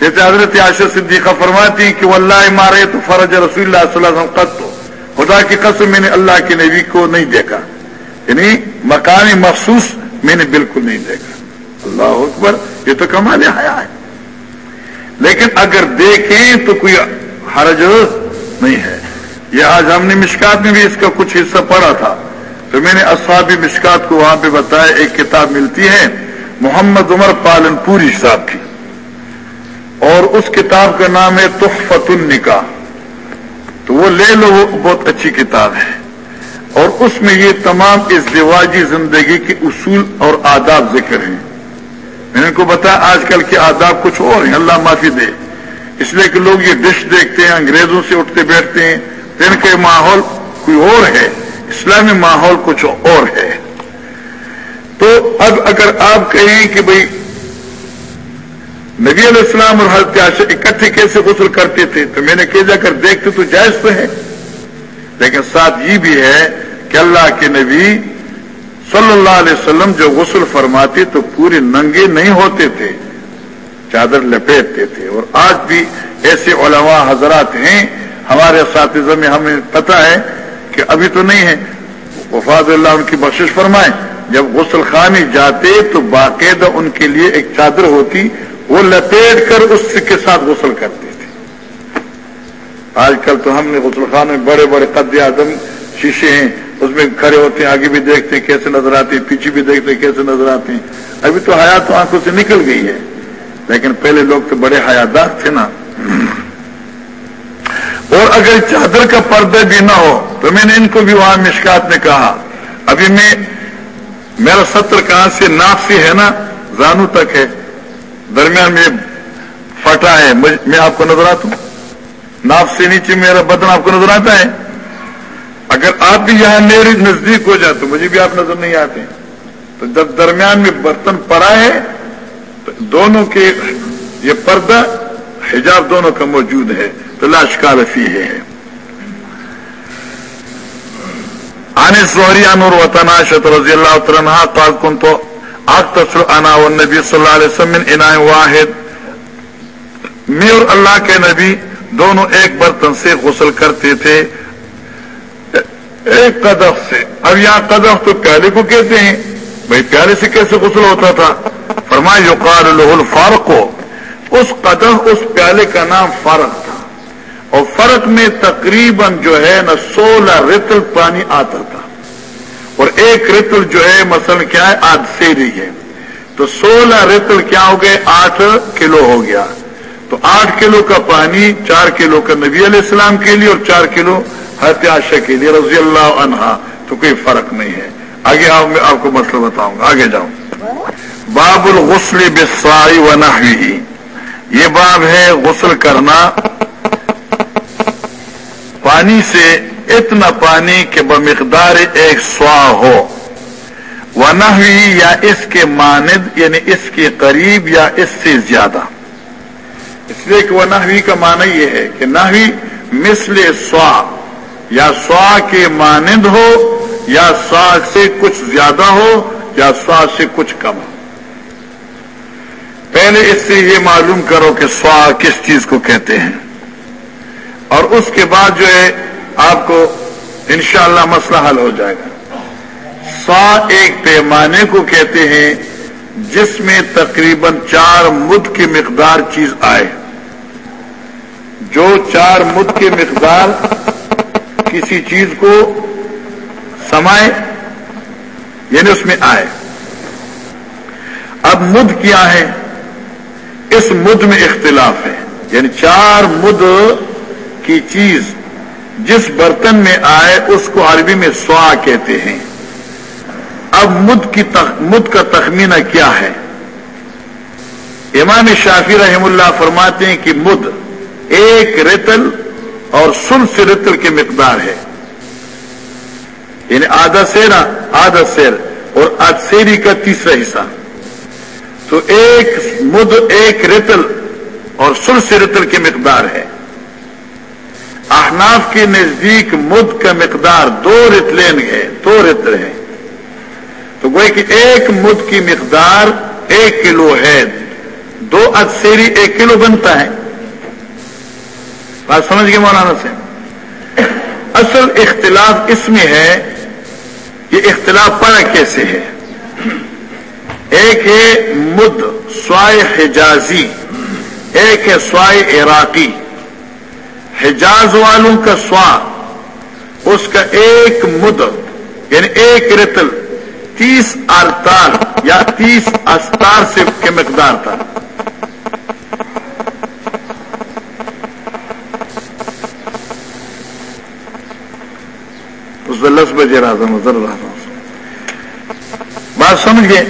جیسے حضرت عاشر صدیقہ فرماتی کہ وہ اللہ مارے تو فرج رسول اللہ صلی اللہ علیہ وسلم خدا کی قسم میں نے اللہ کے نبی کو نہیں دیکھا۔ یعنی مکانی مخصوص میں نے بالکل نہیں دیکھا۔ اللہ اکبر، یہ تو کمال حیا ہے۔ لیکن اگر دیکھیں تو کوئی حرج نہیں ہے۔ یہ آج ہم نے مشکات میں بھی اس کا کچھ حصہ پڑھا تھا۔ تو میں نے اصحابی مشکات کو وہاں پہ بتایا، ایک کتاب ملتی ہے، محمد عمر پالن پوری صاحب کی۔ اور اس کتاب کا نام ہے تحفت النکاح۔ تو وہ لے لو، وہ بہت اچھی کتاب ہے۔ اور اس میں یہ تمام اس رواجی زندگی کے اصول اور آداب ذکر ہیں۔ میں نے کو بتایا آج کل کے آداب کچھ اور ہیں، اللہ معافی دے۔ اس لیے کہ لوگ یہ ڈش دیکھتے ہیں، انگریزوں سے اٹھتے بیٹھتے ہیں ان کے ماحول کوئی اور ہے، اسلامی ماحول کچھ اور ہے۔ تو اب اگر آپ کہیں کہ بھائی نبی علیہ السلام اور حضرت عاشق اکٹھے کیسے غسل کرتے تھے، تو میں نے کہ جا کر دیکھتے تو جائز تو ہے لیکن ساتھ یہ بھی ہے کہ اللہ کے نبی صلی اللہ علیہ وسلم جو غسل فرماتے تو پورے ننگے نہیں ہوتے تھے، چادر لپیٹتے تھے۔ اور آج بھی ایسے علماء حضرات ہیں، ہمارے اساتذہ میں ہمیں پتہ ہے کہ ابھی تو نہیں ہے۔ وفاد اللہ ان کی بخش فرمائے، جب غسل خانے جاتے تو باقاعدہ ان کے لیے ایک چادر ہوتی، وہ لپیٹ کر اس کے ساتھ غسل کرتے۔ آج کل تو ہم نے غسل خانے میں بڑے بڑے قد اعظم شیشے ہیں، اس میں کھڑے ہوتے ہیں، آگے بھی دیکھتے ہیں کیسے نظر آتے ہیں، پیچھے بھی دیکھتے ہیں کیسے نظر آتے ہیں۔ ابھی تو حیات تو آنکھوں سے نکل گئی ہے۔ لیکن پہلے لوگ تو بڑے حیاتدار تھے نا۔ اور اگر چادر کا پردہ بھی نہ ہو، تو میں نے ان کو بھی وہاں مشکات میں کہا۔ ابھی میں میرا ستر کہاں سے، ناف سے ہے نا، زانو تک ہے۔ درمیان میں پھٹا ہے۔ میں آپ کو نظر آتا ہوں۔ ناف سے نیچے میرا بدن آپ کو نظر آتا ہے؟ اگر آپ بھی یہاں میرے نزدیک ہو جائے تو مجھے بھی آپ نظر نہیں آتے۔ تو جب درمیان میں برتن پڑا ہے، تو دونوں کے یہ پردہ حجاب دونوں کا موجود ہے، تو لاشکار رفیع ہے۔ آنے سوہری انور وطنا شت رضی اللہ تعالیٰ قال کن تو آگ تصر انا و نبی صلی اللہ علیہ وسلم انا واحد. میں اور اللہ کے نبی دونوں ایک برتن سے غسل کرتے تھے۔ ایک قدف سے۔ اب یہاں قدف تو پیالے کو کہتے ہیں۔ بھائی پیالے سے کیسے غسل ہوتا تھا؟ فرمائے جو قار الفارق اس قدم اس پیالے کا نام فرق تھا۔ اور فرق میں تقریباً جو ہے نا، سولہ ریتل پانی آتا تھا۔ اور ایک ریتل جو ہے، مثلا کیا ہے آج سیری ہے۔ تو سولہ ریتل کیا ہو گئے؟ آٹھ کلو ہو گیا۔ تو آٹھ کلو کا پانی، چار کلو کا نبی علیہ السلام کے لیے اور چار کلو ہتیاشا کے لیے، رضی اللہ عنہا۔ تو کوئی فرق نہیں ہے۔ آگے آؤ میں آپ کو مسئلہ بتاؤں گا۔ آگے جاؤں۔ باب الغسل بسائی و نحوی یہ باب ہے غسل کرنا۔ پانی سے اتنا پانی کہ بمقدار ایک سوا ہو۔ وہ نہ یا اس کے ماند یعنی اس کے قریب یا اس سے زیادہ۔ اس لیے کہ وہ نہ ہوئی کا معنی یہ ہے کہ نہ ہوئی مثل سوا، یا سوا کے مانند ہو، یا سوا سے کچھ زیادہ ہو، یا سوا سے کچھ کم ہو۔ پہلے اس سے یہ معلوم کرو کہ سوا کس چیز کو کہتے ہیں۔ اور اس کے بعد جو ہے، آپ کو انشاءاللہ مسئلہ حل ہو جائے گا۔ سا ایک پیمانے کو کہتے ہیں، جس میں تقریباً چار مد کی مقدار چیز آئے۔ جو چار مد کی مقدار کسی چیز کو سمائے یعنی اس میں آئے۔ اب مد کیا ہے؟ اس مد میں اختلاف ہے۔ یعنی چار مد کی چیز جس برتن میں آئے، اس کو عربی میں سوا کہتے ہیں۔ اب مد کی مد کا تخمینہ کیا ہے؟ امام شافی رحم اللہ فرماتے ہیں کہ مد ایک ریتل اور سن سے ریتل کی مقدار ہے۔ یعنی آدھا سیرا آدھا سیر اور آج کا تیسرا حصہ۔ تو ایک مد، ایک ریتل اور سن سے ریتل کی مقدار ہے۔ احناف کے نزدیک مد کا مقدار دو رتلین ہے، دو رتل ہے تو گوئے کہ ایک مد کی مقدار ایک کلو ہے۔ دو ادسیری ایک کلو بنتا ہے۔ بات سمجھ گئے مولانا سے اصل اختلاف اس میں ہے، یہ اختلاف پڑا کیسے ہے؟ ایک ہے مد سوائے حجازی، ایک ہے سوائے عراقی۔ حجاز والوں کا سوا، اس کا ایک مد یعنی ایک رتل، تیس ارتال یا تیس استار سے کے مقدار تھا اس دس بجے رہا تھا، نظر رہا تھا۔ بات سمجھے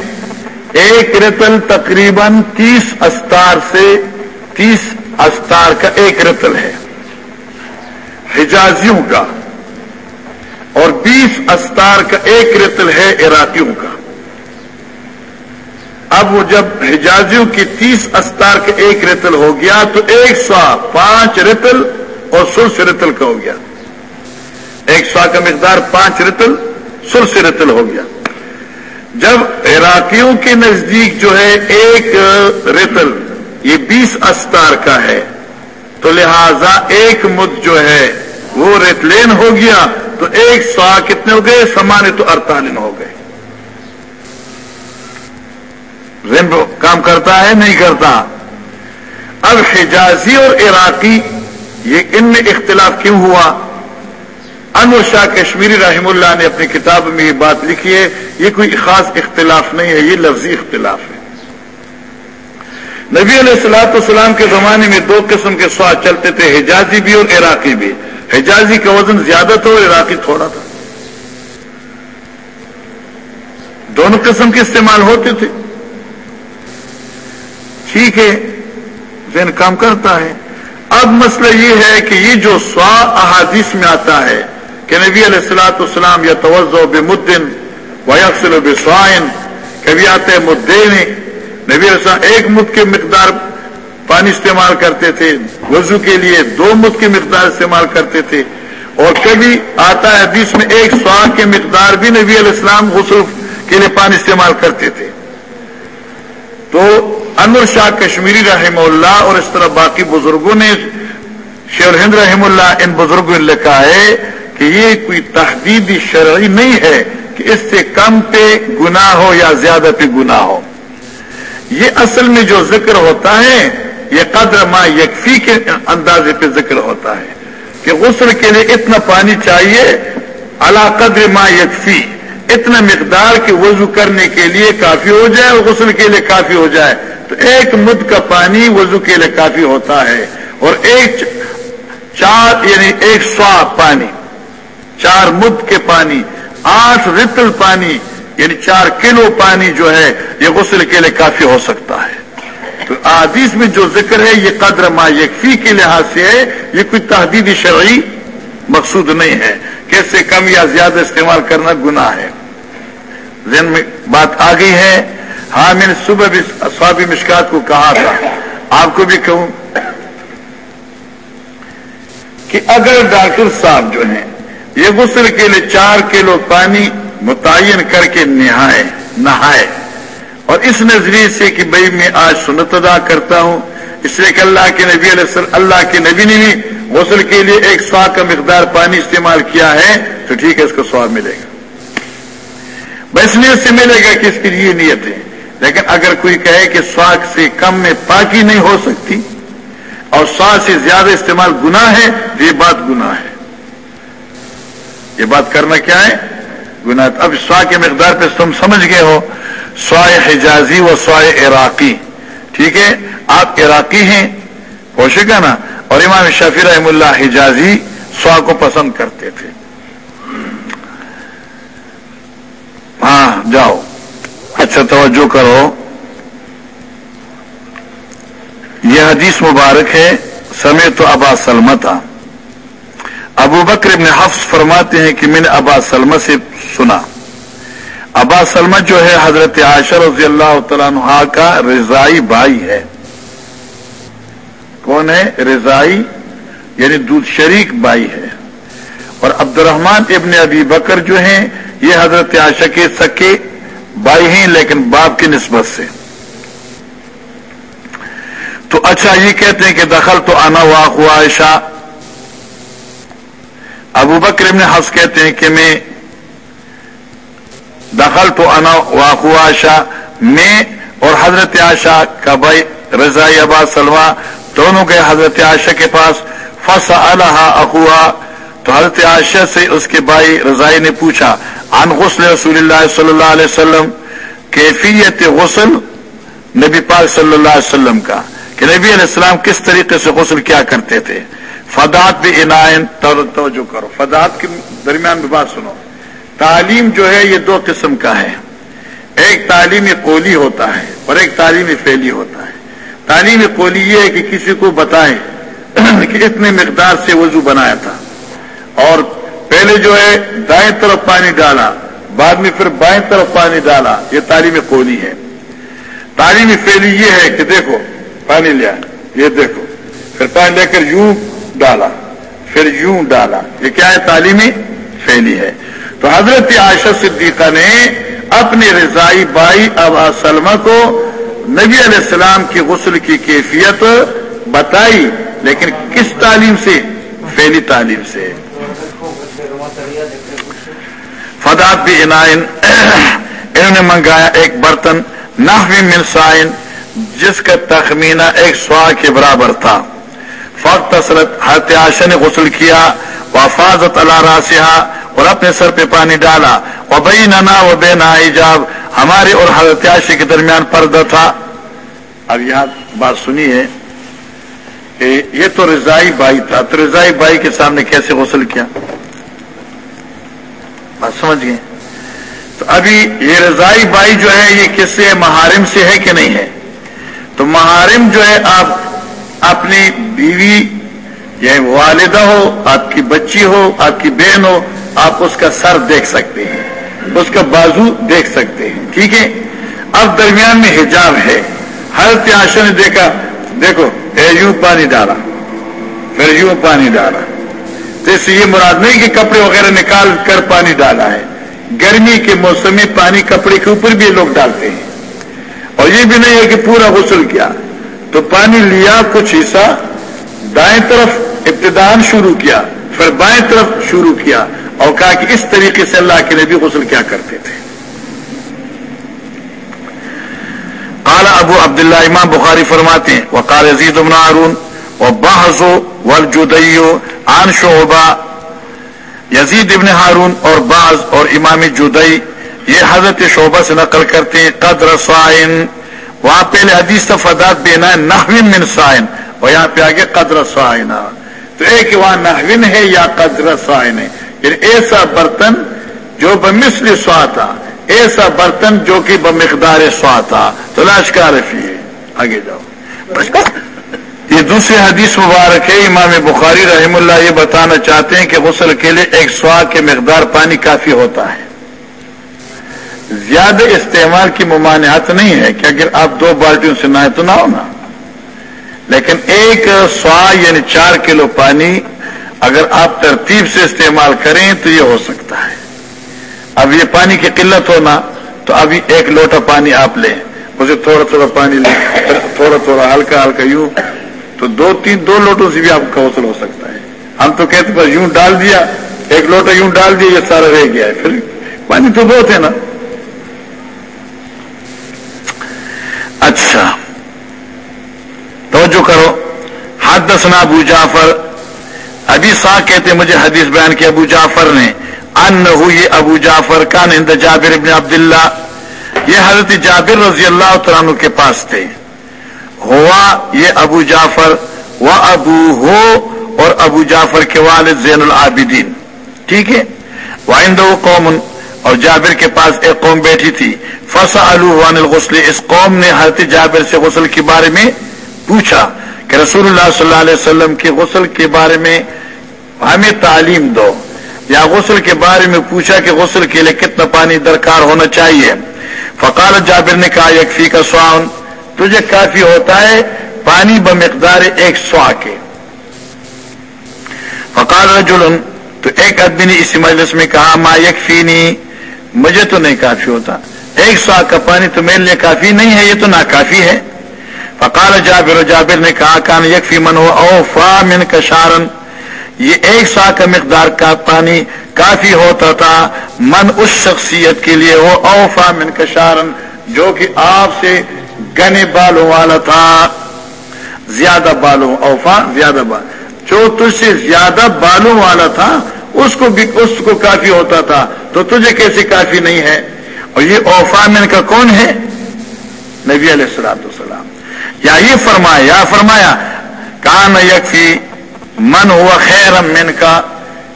ایک رتل تقریباً تیس استار سے تیس استار کا ایک رتل ہے۔ حجازیوں کا۔ اور بیس استار کا ایک رتل ہے عراقیوں کا۔ اب وہ جب حجازیوں کی تیس استار کا ایک رتل ہو گیا تو ایک سو پانچ رتل اور سرس رتل کا ہو گیا۔ ایک سو کا مقدار پانچ رتل سرس رتل ہو گیا۔ جب عراقیوں کے نزدیک جو ہے ایک رتل، یہ بیس استار کا ہے، تو لہذا ایک مد جو ہے وہ ریتلین ہو گیا، تو ایک سو کتنے ہو گئے؟ سمانے تو ارتالین ہو گئے۔ رمب کام کرتا ہے، نہیں کرتا؟ اب حجازی اور عراقی، یہ ان میں اختلاف کیوں ہوا؟ انور شاہ کشمیری رحم اللہ نے اپنی کتاب میں یہ بات لکھی ہے، یہ کوئی خاص اختلاف نہیں ہے، یہ لفظی اختلاف ہے۔ نبی علیہ السلاۃ السلام کے زمانے میں دو قسم کے سواد چلتے تھے، حجازی بھی اور عراقی بھی۔ حجازی کا وزن زیادہ تھا اور عراقی تھوڑا تھا۔ دونوں قسم کے استعمال ہوتے تھے۔ ٹھیک ہے، ذہن کام کرتا ہے۔ اب مسئلہ یہ ہے کہ یہ جو سوا احادیث میں آتا ہے کہ نبی علیہ السلاۃ السلام یا توجہ بے مدن ویکسل بے کبھی آتے مدے میں نبی علیہ السلام ایک مد کے مقدار پانی استعمال کرتے تھے، وضو کے لیے دو مد کی مقدار استعمال کرتے تھے۔ اور کبھی آتا ہے حدیث میں ایک سو کی مقدار بھی نبی علیہ السلام غسل کے لیے پانی استعمال کرتے تھے۔ تو انور شاہ کشمیری رحم اللہ اور اس طرح باقی بزرگوں نے شیر ہند رحم اللہ ان بزرگوں نے لکھا ہے کہ یہ کوئی تحدیدی شرعی نہیں ہے کہ اس سے کم پہ گناہ ہو یا زیادہ پہ گناہ ہو۔ یہ اصل میں جو ذکر ہوتا ہے، یہ قدر ما یکفی کے اندازے پہ ذکر ہوتا ہے کہ غسل کے لیے اتنا پانی چاہیے اللہ قدر ما یکفی، اتنا مقدار کے وضو کرنے کے لیے کافی ہو جائے اور غسل کے لیے کافی ہو جائے۔ تو ایک مد کا پانی وضو کے لیے کافی ہوتا ہے اور ایک چار یعنی ایک سوا پانی۔ چار مد کے پانی، آٹھ رتل پانی یعنی چار کلو پانی جو ہے، یہ غسل کے لیے کافی ہو سکتا ہے۔ تو آدیش میں جو ذکر ہے، یہ قدر ما یکفی کے لحاظ سے ہے، یہ کوئی تحدیدی شرعی مقصود نہیں ہے۔ کہ اس سے کم یا زیادہ استعمال کرنا گناہ ہے۔ ذہن میں بات آ گئی ہے۔ ہاں میں نے صبح بھی سوابی مشکات کو کہا تھا۔ آپ کو بھی کہوں کہ اگر ڈاکٹر صاحب جو ہیں یہ غسل کے لیے چار کلو پانی متعین کر کے نہائے نہائے۔ اور اس نظریے سے کہ بھائی میں آج سنت ادا کرتا ہوں، اس لیے کہ اللہ کے نبی علیہ السلام اللہ کے نبی نے بھی غسل کے لیے ایک سوا کا مقدار پانی استعمال کیا ہے، تو ٹھیک ہے، اس کو سواب ملے گا۔ بس لیے سے ملے گا کہ اس کی یہ نیت ہے۔ لیکن اگر کوئی کہے کہ سواگ سے کم میں پاکی نہیں ہو سکتی اور سوا سے زیادہ استعمال گنا ہے، تو یہ بات گنا ہے۔ یہ بات کرنا کیا ہے؟ گنا اب سوا کے مقدار پہ تم سمجھ گئے ہو۔ سوائے حجازی و سوائے عراقی۔ ٹھیک ہے؟ آپ عراقی ہیں ہوشے گا نا؟ اور امام شفی رحم اللہ حجازی سوا کو پسند کرتے تھے۔ ہاں جاؤ۔ اچھا توجہ کرو۔ یہ حدیث مبارک ہے۔ سمے تو ابا سلمتا ابو بکر ابن حفظ فرماتے ہیں کہ میں نے ابا سلم سے سنا۔ ابا سلم جو ہے حضرت عاشر رضی اللہ تعالیٰ عنہ کا رضائی بھائی ہے۔ کون ہے؟ رضائی یعنی دودھ شریک بھائی ہے۔ اور عبد الرحمان ابن ابی بکر جو ہیں، یہ حضرت عائشہ کے سکے بھائی ہیں، لیکن باپ کی نسبت سے۔ تو اچھا یہ کہتے ہیں کہ دخل تو آنا واق عائشہ۔ ابو بکر ابن حفظ کہتے ہیں کہ میں دخل تو انا واقع آشا میں اور حضرت عاشا کا بھائی رضا ابا سلوا دونوں گئے حضرت عاشا کے پاس فص اخوا تو حضرت عاشا سے اس کے بھائی رضائی نے پوچھا، عن غسل رسول اللہ صلی اللہ علیہ وسلم، کیفیت غسل نبی پاک صلی اللہ علیہ وسلم کا؟ کہ نبی علیہ السلام کس طریقے سے غسل کیا کرتے تھے؟ فدات بھی عنائن توجہ کرو. فدات کے درمیان بھی بات سنو. تعلیم جو ہے یہ دو قسم کا ہے۔ ایک تعلیم قولی ہوتا ہے اور ایک تعلیم فیلی ہوتا ہے۔ تعلیم قولی یہ ہے کہ کسی کو بتائیں کہ اتنے مقدار سے وضو بنایا تھا۔ اور پہلے جو ہے دائیں طرف پانی ڈالا، بعد میں پھر بائیں طرف پانی ڈالا۔ یہ تعلیم قولی ہے۔ تعلیم فیلی یہ ہے کہ دیکھو، پانی لیا، یہ دیکھو۔ پھر پانی لے کر یوں ڈالا، پھر یوں ڈالا، یہ کیا ہے تعلیمی؟ فیلی ہے۔ تو حضرت عائشہ صدیقہ نے اپنے رضائی بائی ابا سلمہ کو نبی علیہ السلام کی غسل کی کیفیت بتائی، لیکن کس تعلیم سے؟ فیلی تعلیم سے۔ فدات بھی عنائن انہوں نے منگایا ایک برتن، نحوی منسائن جس کا تخمینہ ایک سوا کے برابر تھا۔ فخت حضرت عائشہ نے غسل کیا، وفاظت اللہ راسیہ اور اپنے سر پہ پانی ڈالا۔ اور بئی ننا و بے نا ایجاب ہمارے اور حضرت عائشہ کے درمیان پردہ تھا۔ اب یہاں بات سنی ہے کہ یہ تو رضائی بھائی تھا، تو رضائی بھائی کے سامنے کیسے غسل کیا؟ بات سمجھ گئے؟ تو ابھی یہ رضائی بھائی جو ہے، یہ کس سے محارم سے ہے کہ نہیں ہے؟ تو محارم جو ہے، آپ اپنی بیوی یا والدہ ہو، آپ کی بچی ہو، آپ کی بہن ہو، آپ اس کا سر دیکھ سکتے ہیں، اس کا بازو دیکھ سکتے ہیں، ٹھیک ہے؟ اب درمیان میں حجاب ہے۔ حضرت آشا نے دیکھا، دیکھو، اے یوں پانی ڈالا، پھر یوں پانی ڈالا۔ تو اس سے یہ مراد نہیں کہ کپڑے وغیرہ نکال کر پانی ڈالا ہے۔ گرمی کے موسم میں پانی کپڑے کے اوپر بھی لوگ ڈالتے ہیں۔ اور یہ بھی نہیں ہے کہ پورا غسل کیا۔ تو پانی لیا کچھ حصہ، دائیں طرف ابتدان شروع کیا، پھر بائیں طرف شروع کیا اور کہا کہ اس طریقے سے اللہ کے نبی غسل کیا کرتے تھے۔ وقال ابو عبداللہ، امام بخاری فرماتے ہیں، وقال عزیز ابن ہارون و بحث والجدیو عن شعبہ۔ یزید ابن ہارون اور بعض اور امام جدئی یہ حضرت شعبہ سے نقل کرتے ہیں، قدر سائن وہاں پہلے حدیث فدات دینا ہے نحوین من سائن اور یہاں پہ آگے قدر سائن تو ایک وہاں نحوین ہے یا قدر سائن ہے۔ یعنی ایسا برتن جو بمثل سوا تھا۔ ایسا برتن جو کہ بمقدار سوا تھا۔ تو لاشکار فی ہے۔ آگے جاؤ۔ یہ دوسری حدیث مبارک ہے۔ امام بخاری رحم اللہ یہ بتانا چاہتے ہیں کہ غسل کے لیے ایک سوا کے مقدار پانی کافی ہوتا ہے۔ زیادہ استعمال کی ممانعت نہیں ہے کہ اگر آپ دو بالٹیوں سے نہ تو نہ ہونا لیکن ایک سوا یعنی چار کلو پانی اگر آپ ترتیب سے استعمال کریں تو یہ ہو سکتا ہے۔ اب یہ پانی کی قلت ہونا تو ابھی ایک لوٹا پانی آپ لیں۔ مجھے تھوڑا تھوڑا پانی لیں۔ تھوڑا تھوڑا ہلکا ہلکا یوں۔ تو دو تین دو لوٹوں سے بھی آپ کا حوصل ہو سکتا ہے۔ ہم تو کہتے بس یوں ڈال دیا، ایک لوٹا یوں ڈال دیا، یہ سارا رہ گیا ہے۔ پھر پانی تو بہت ہے نا۔ اچھا۔ توجہ کرو۔ حد ابو جعفر۔ ابھی سا کہتے مجھے حدیث بیان کیا ابو جعفر نے۔ ان ہوئی ابو جعفر کا نند جابر ابن عبداللہ۔ یہ حضرت جابر رضی اللہ عنہ کے پاس تھے۔ ہوا یہ ابو جعفر و ابو ہو اور ابو جعفر کے والد زین العابدین۔ ٹھیک ہے؟ وائند قوم اور جابر کے پاس ایک قوم بیٹھی تھی۔ فسا الوان الغسل۔ اس قوم نے حضرت جابر سے غسل کے بارے میں پوچھا کہ رسول اللہ صلی اللہ علیہ وسلم کے غسل کے بارے میں ہمیں تعلیم دو۔ یا غسل کے بارے میں پوچھا کہ غسل کے لیے کتنا پانی درکار ہونا چاہیے۔ فقال جابر نے کہا یکفی کا سوان، تجھے کافی ہوتا ہے پانی بمقدار ایک سوا کے۔ فقال رجل تو ایک آدمی نے اسی مجلس میں کہا، ما یکفی مجھے تو نہیں کافی ہوتا۔ ایک سوا کا پانی تو میرے لیے کافی نہیں ہے، یہ تو ناکافی ہے۔ فقال جابر جابر نے کہا، کان یکفی من ہو او فا من کشارن یہ ایک سا کا مقدار کا پانی کافی ہوتا تھا۔ من اس شخصیت کے لیے وہ اوفا من کشارن جو کہ آپ سے گنے بالوں والا تھا۔ زیادہ بالوں اوفا زیادہ بال۔ جو تجھ سے زیادہ بالوں والا تھا، اس کو بھی، اس کو کافی ہوتا تھا۔ تو تجھے کیسے کافی نہیں ہے؟ اور یہ اوفا من کا کون ہے؟ نبی علیہ السلام السلام یا یہ فرمایا، یا فرمایا، کان یکفی من ہوا خیر من کا۔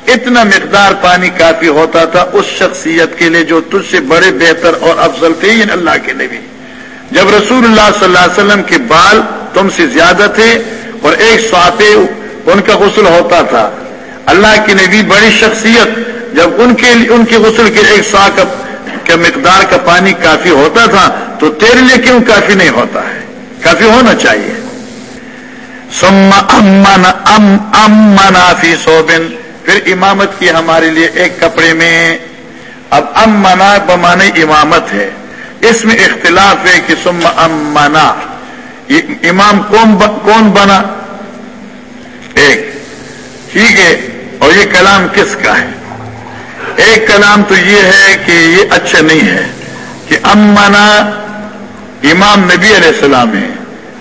اتنا مقدار پانی کافی ہوتا تھا اس شخصیت کے لیے جو تجھ سے بڑے، بہتر اور افضل تھے اللہ کے نبی۔ جب رسول اللہ صلی اللہ علیہ وسلم کے بال تم سے زیادہ تھے اور ایک سواتے ان کا غسل ہوتا تھا۔ اللہ کے نبی بڑی شخصیت جب ان کے ان کے غسل کے ایک سوا کا مقدار کا پانی کافی ہوتا تھا، تو تیرے لیے کیوں کافی نہیں ہوتا ہے؟ کافی ہونا چاہیے۔ امنا ام امنا فی سوبن پھر امامت کی ہمارے لیے ایک کپڑے میں۔ اب امنا بمانے امامت ہے۔ اس میں اختلاف ہے کہ سم امنا۔ امام کون کون بنا؟ ایک۔ ٹھیک ہے۔ اور یہ کلام کس کا ہے؟ ایک کلام تو یہ ہے کہ یہ اچھا نہیں ہے کہ امنا امام نبی علیہ السلام ہے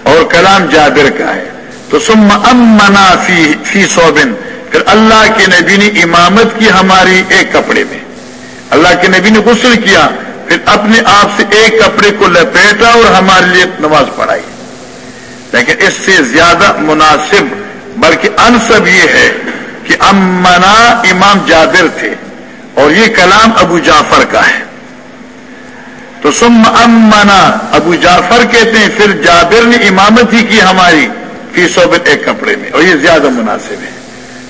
اور کلام جابر کا ہے۔ تو سم امنا فی فی سوبن پھر اللہ کے نبی نے امامت کی ہماری ایک کپڑے میں۔ اللہ کے نبی نے غسل کیا، پھر اپنے آپ سے ایک کپڑے کو لپیٹا اور ہمارے لیے نماز پڑھائی۔ لیکن اس سے زیادہ مناسب، بلکہ انصب یہ ہے کہ امنا امام جابر تھے۔ اور یہ کلام ابو جعفر کا ہے۔ تو سم امنا ابو جعفر کہتے ہیں، پھر جابر نے امامت ہی کی ہماری فی صوبت ایک کپڑے میں۔ اور یہ زیادہ مناسب ہے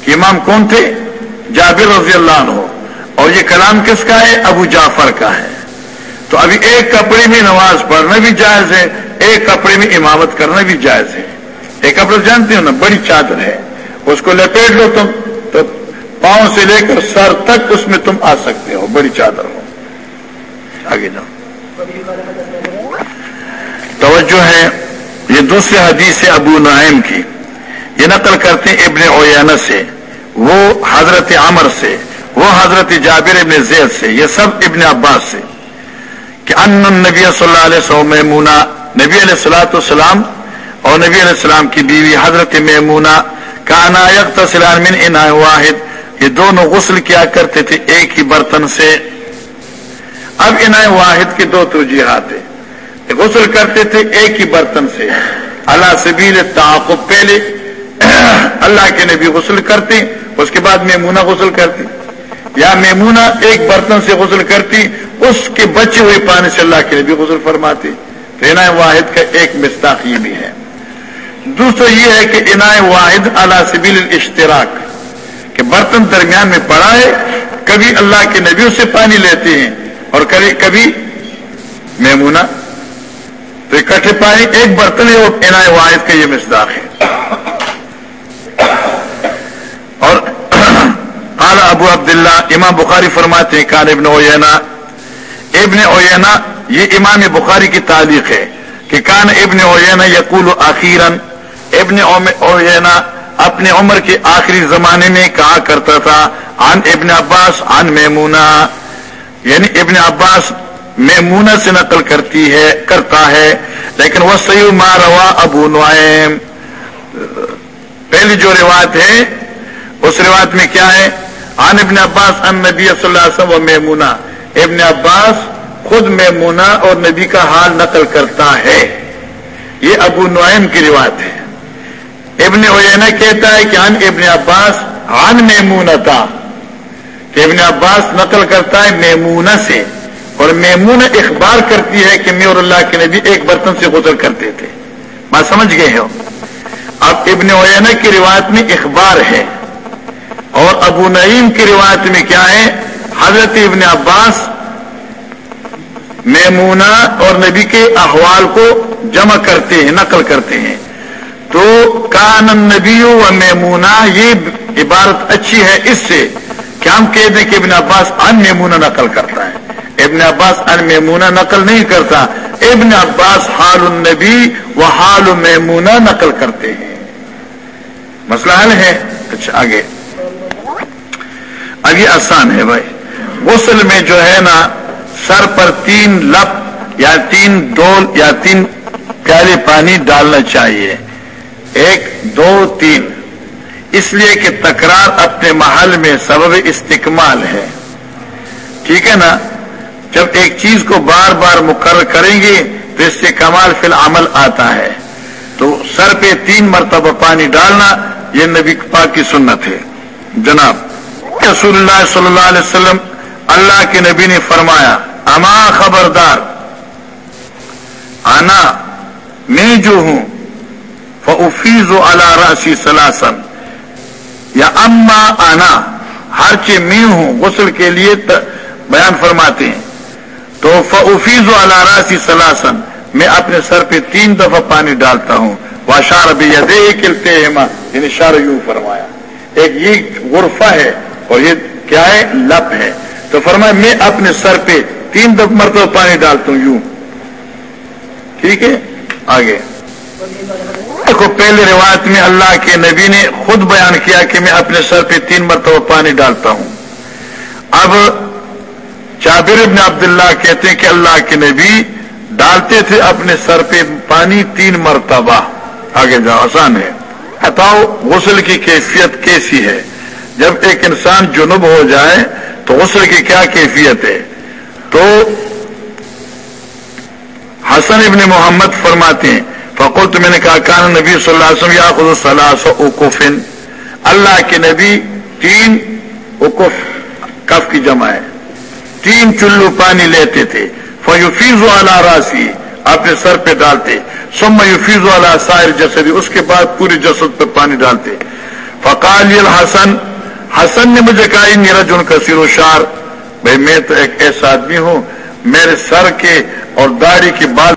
کہ امام کون تھے؟ جابر رضی اللہ عنہ۔ اور یہ کلام کس کا ہے؟ ابو جعفر کا ہے۔ تو ابھی ایک کپڑے میں نماز پڑھنا بھی جائز ہے، ایک کپڑے میں امامت کرنا بھی جائز ہے۔ ایک کپڑے جانتے ہو نا، بڑی چادر ہے۔ اس کو لپیٹ لو تم۔ پاؤں سے لے کر سر تک اس میں تم آ سکتے ہو، بڑی چادر ہو۔ آگے جاؤ۔ توجہ ہے، یہ دوسری حدیث ہے ابو نعیم کی۔ یہ نقل کرتے ہیں ابن اویانہ سے، وہ حضرت عمر سے، وہ حضرت جابر ابن زید سے، یہ سب ابن عباس سے۔ کہ ان نبی صلی اللہ علیہ وسلم نبی علیہ السلاۃ السلام اور نبی علیہ السلام کی بیوی حضرت میمونہ، کانا یکسلان من ان واحد۔ یہ دونوں غسل کیا کرتے تھے ایک ہی برتن سے۔ اب ان واحد کے دو توجیحات ہیں غسل کرتے تھے ایک ہی برتن سے۔ اللہ سبیل تعاقب پہلے اللہ کے نبی غسل کرتے، اس کے بعد میمونہ غسل کرتی یا میمونہ ایک برتن سے غسل کرتی، اس کے بچے ہوئے پانی سے اللہ کے نبی غسل فرماتے۔ عنایت واحد کا ایک مستاق یہ بھی ہے۔ دوسرا یہ ہے کہ عنایت واحد اللہ سبیل اشتراک کہ برتن درمیان میں پڑا ہے کبھی اللہ کے نبیوں سے پانی لیتے ہیں اور کبھی کبھی میمونہ تو اکٹھے پانی ایک برتن ہے اور عنایت واحد کا یہ مصداق ہے۔ اور اعلی ابو عبداللہ، امام بخاری فرماتے ہیں کان ابن اوینا ابن اوینا یہ امام بخاری کی تعلیق ہے کہ کان ابن اوینا یقول اخیرن ابن اوینا اپنے عمر کے آخری زمانے میں کہا کرتا تھا، عن ابن عباس، عن میمونہ۔ یعنی ابن عباس میمونہ سے نقل کرتی ہے، کرتا ہے۔ لیکن وہ سیو روا ابو نعیم۔ پہلی جو روایت ہے، اس روایت میں کیا ہے؟ عن ابن عباس ان نبی صلی اللہ علیہ وسلم و میمونہ۔ ابن عباس خود میمونہ اور نبی کا حال نقل کرتا ہے۔ یہ ابو نعیم کی روایت ہے۔ ابن اوینا کہتا ہے کہ عن ابن عباس عن میمونہ تھا کہ ابن عباس نقل کرتا ہے میمونہ سے، اور میمونہ اخبار کرتی ہے کہ میں اور اللہ کے نبی ایک برتن سے گزر کرتے تھے۔ بات سمجھ گئے ہو؟ اب ابن اوینا کی روایت میں اخبار ہے، اور ابو نعیم کی روایت میں کیا ہے؟ حضرت ابن عباس میمونہ اور نبی کے احوال کو جمع کرتے ہیں، نقل کرتے ہیں۔ تو کان نبی و میمونہ، یہ عبارت اچھی ہے اس سے کیا ہم کہہ دیں کہ ابن عباس ان میمونہ نقل کرتا ہے۔ ابن عباس ان میمونہ نقل نہیں کرتا۔ ابن عباس حال النبی و حال میمونہ نقل کرتے ہیں۔ مسئلہ حل ہے۔ اچھا آگے۔ اب یہ آسان ہے بھائی۔ غسل میں جو ہے نا، سر پر تین لپ یا تین ڈول یا تین پیالے پانی ڈالنا چاہیے۔ ایک، دو، تین۔ اس لیے کہ تکرار اپنے محل میں سبب استقمال ہے۔ ٹھیک ہے نا؟ جب ایک چیز کو بار بار مقرر کریں گے تو اس سے کمال فی العمل آتا ہے۔ تو سر پہ تین مرتبہ پانی ڈالنا، یہ نبی پاک کی سنت ہے۔ جناب، رسول اللہ صلی اللہ علیہ وسلم اللہ کے نبی نے فرمایا، اما خبردار آنا میں جو ہوں فیض و اللہ راسی سلاسن یا اما آنا ہر چیز میں ہوں، غسل کے لیے بیان فرماتے ہیں۔ تو فیض و اللہ راسی سلاسن میں اپنے سر پہ تین دفعہ پانی ڈالتا ہوں۔ وہ شار بھی دے کلتے یعنی شار یوں فرمایا۔ ایک یہ غرفہ ہے اور یہ کیا ہے؟ لپ ہے۔ تو فرمایا، میں اپنے سر پہ تین دف مرتبہ پانی ڈالتا ہوں، یوں۔ ٹھیک ہے؟ آگے۔ دیکھو پہلے روایت میں اللہ کے نبی نے خود بیان کیا کہ میں اپنے سر پہ تین مرتبہ پانی ڈالتا ہوں۔ اب چابر ابن عبداللہ کہتے ہیں کہ اللہ کے نبی ڈالتے تھے اپنے سر پہ پانی تین مرتبہ۔ آگے جاؤ، آسان ہے۔ بتاؤ، غسل کی کیفیت کیسی ہے؟ جب ایک انسان جنوب ہو جائے تو غسل کی کیا کیفیت ہے؟ تو حسن ابن محمد فرماتے ہیں فقول تو میں نے کہا، کان نبی صلی اللہ علیہ وسلم یا خود صلاح اللہ کے نبی تین اوقف کف کی جمع ہے۔ تین چلو پانی لیتے تھے۔ فیوفیز والا راسی اپنے سر پہ ڈالتے۔ سم یوفیز والا سائر جسدی، اس کے بعد پوری جسد پہ پانی ڈالتے۔ فقال الحسن، حسن نے مجھے کہا میرا جن کا سیر شار بھائی میں تو ایک ایسا آدمی ہوں، میرے سر کے اور داڑھی کے بال